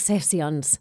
Sessions.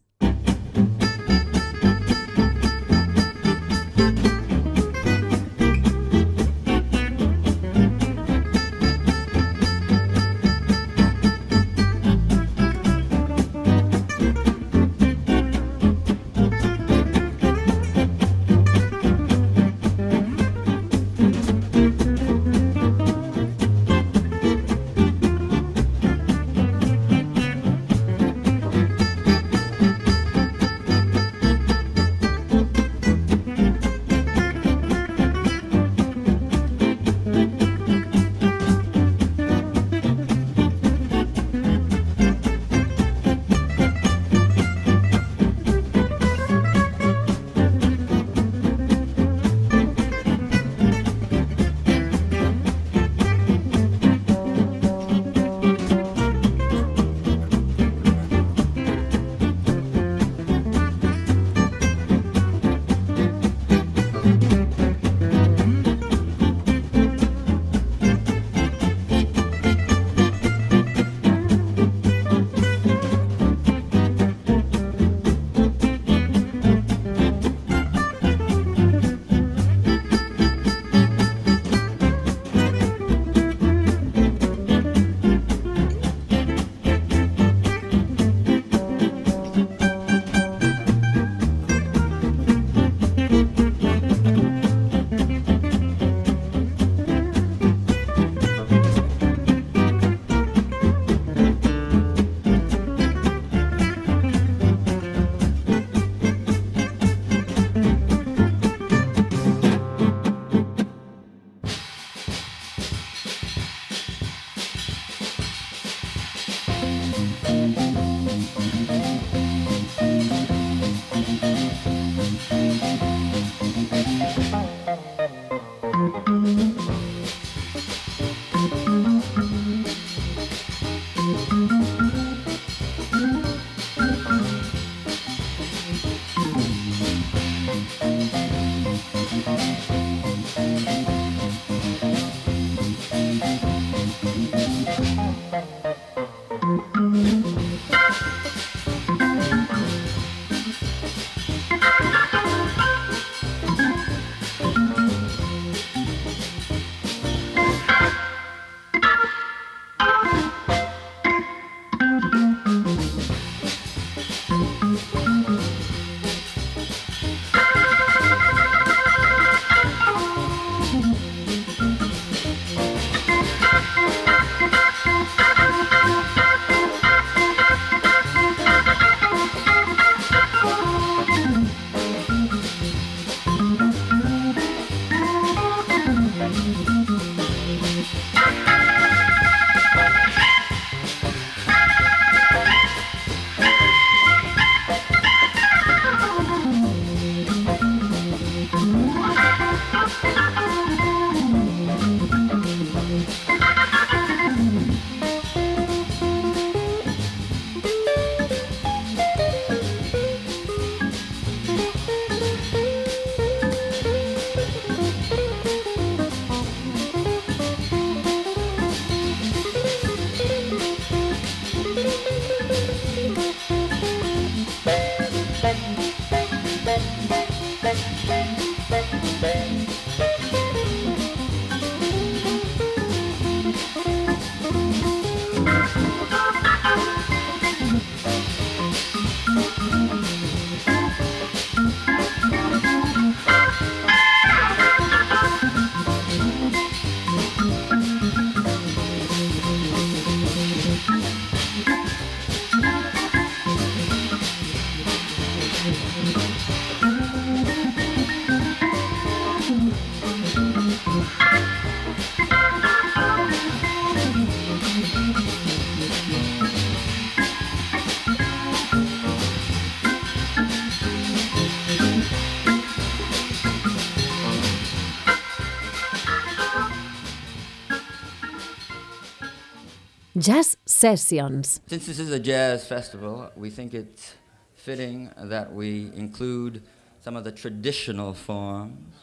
Sessions. Since this is a jazz festival, we think it's fitting that we include some of the traditional forms,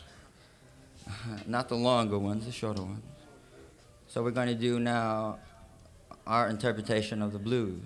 uh, not the longer ones, the shorter ones. So we're going to do now our interpretation of the blues.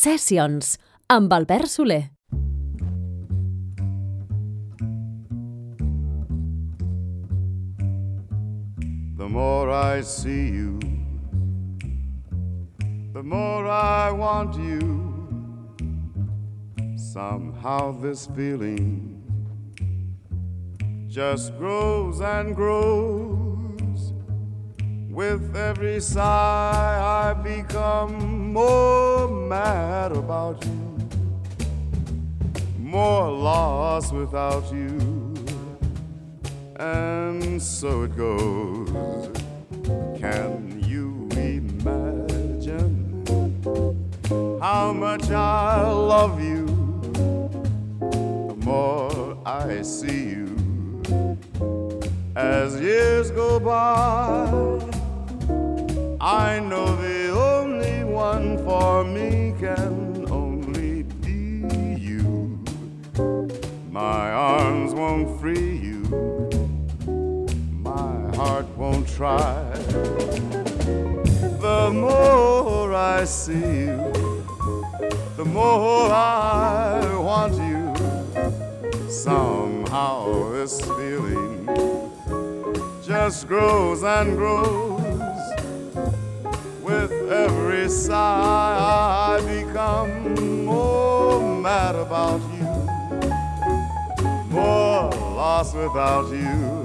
Sessions amb Albert Solé. The more I see you, the more I want you. Somehow this feeling just grows and grows. With every sigh, I become more mad about you, more lost without you. And so it goes. Can you imagine how much I love you? The more I see you as years go by, I know the only one for me can only be you. My arms won't free you my heart won't try. The more I see you, the more I want you. Somehow this feeling just grows and grows. Sigh, I become more mad about you, more lost without you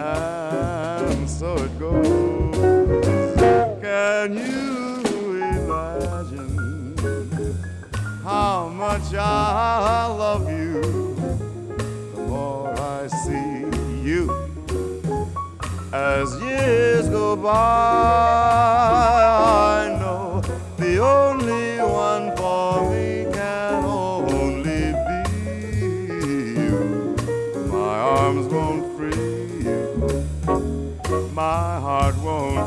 and so it goes. Can you imagine how much I love you? The more I see you as years go by, my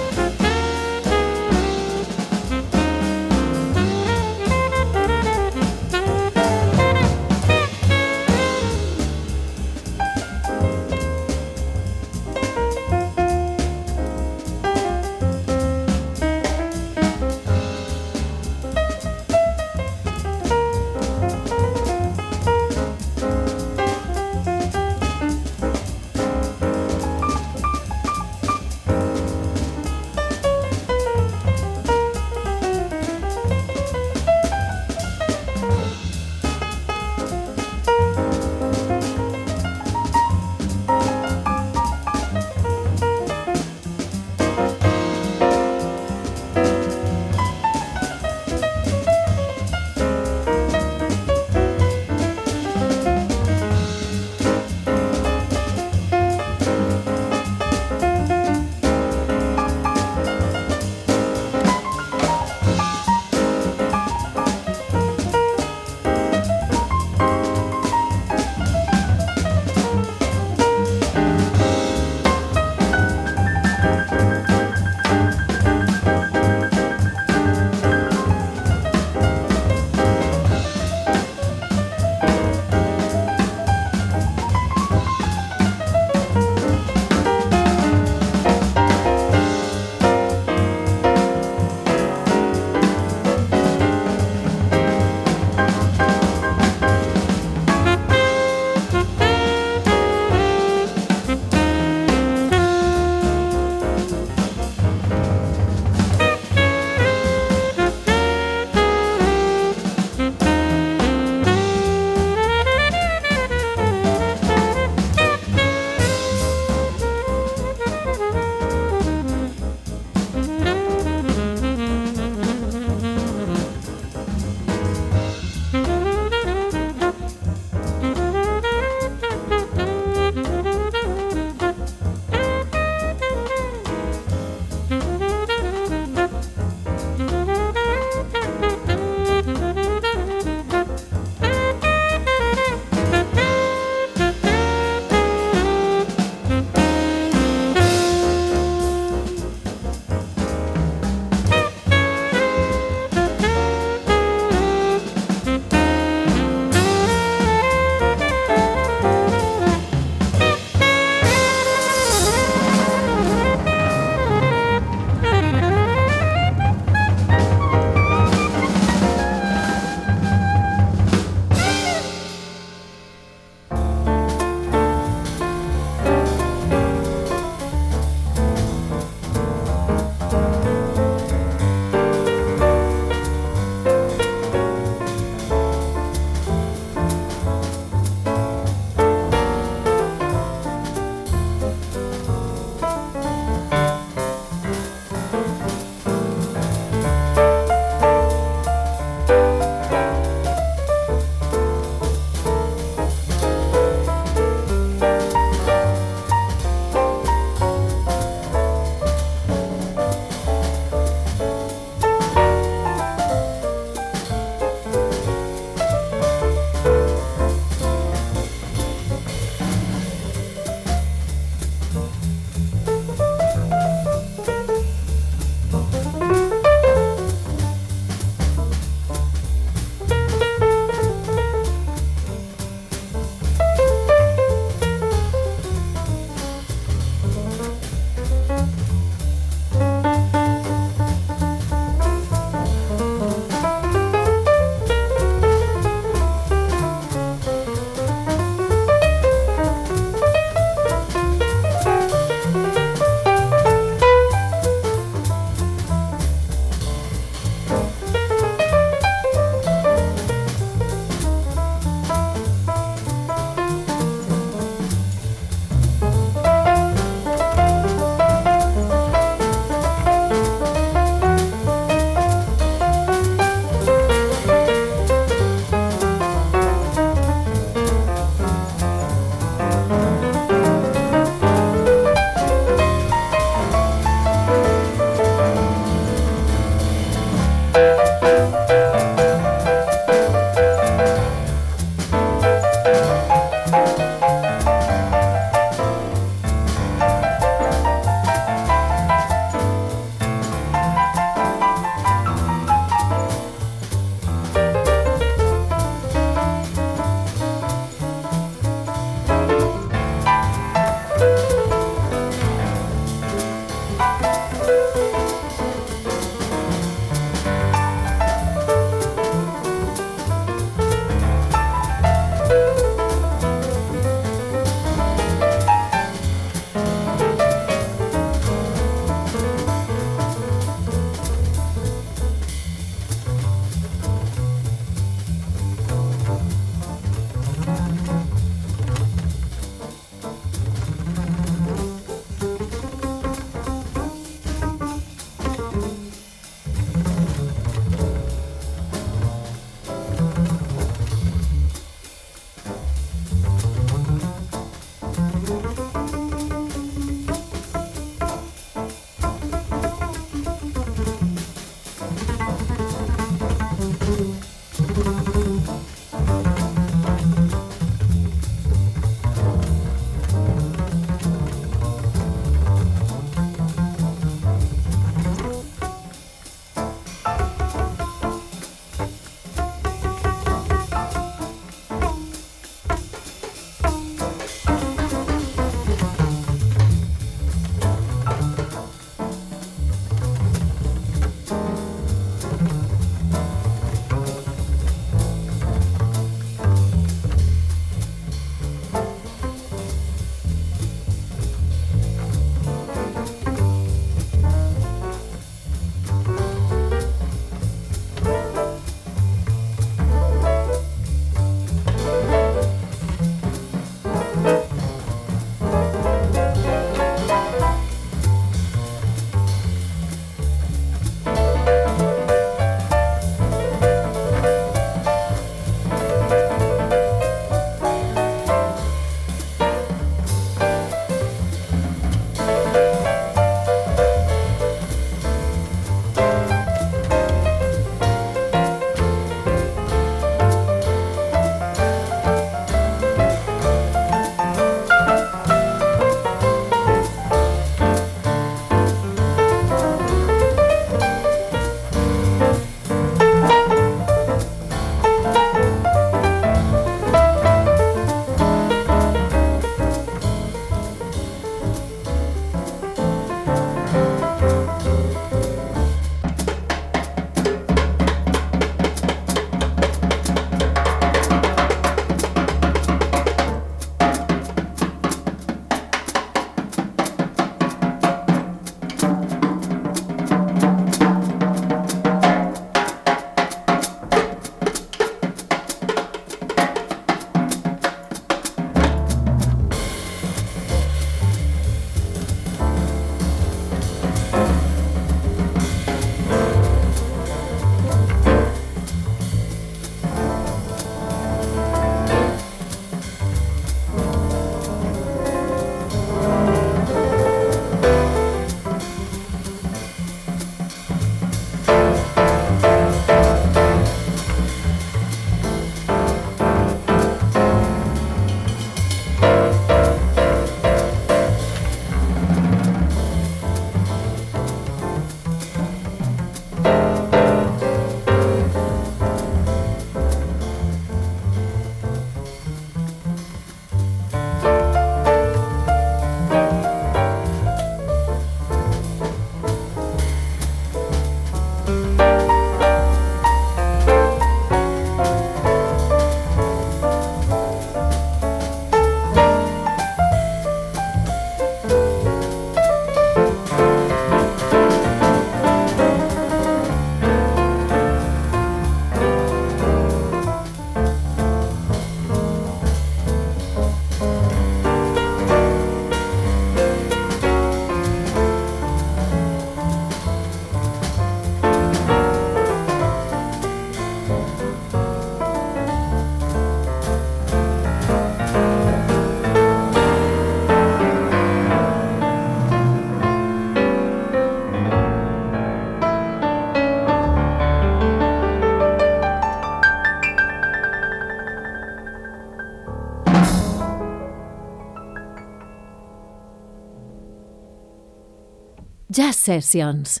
Sessions.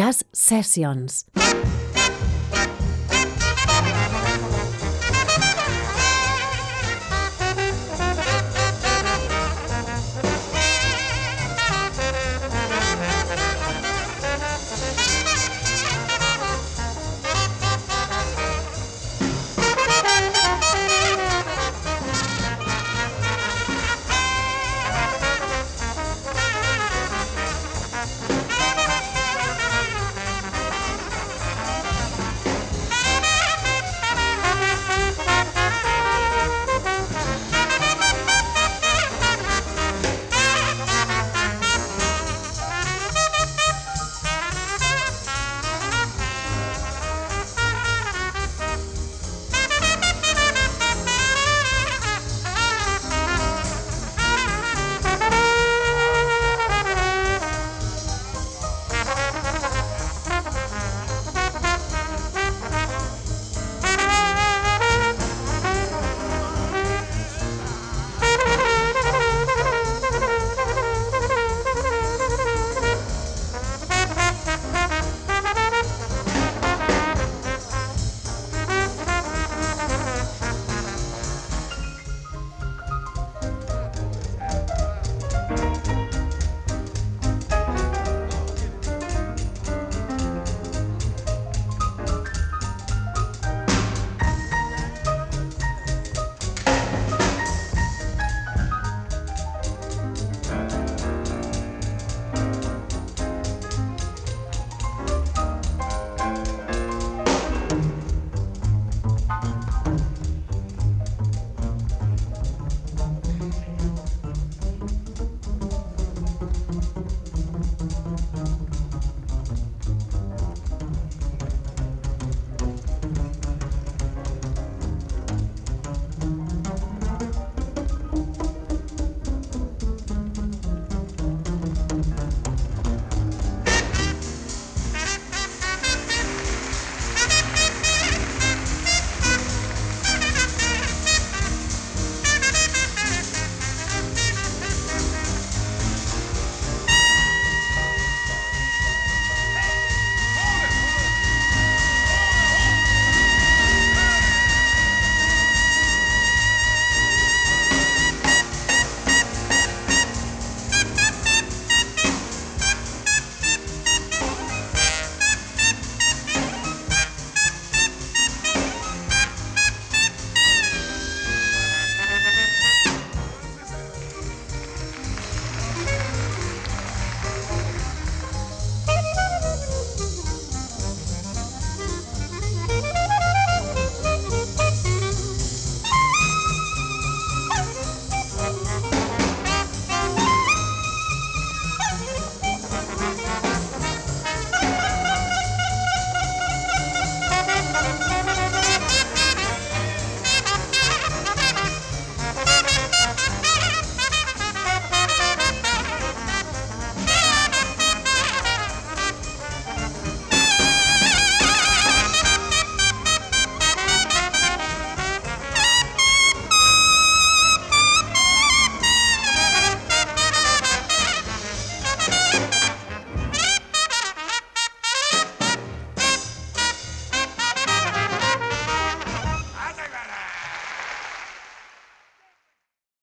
Jazz Sessions.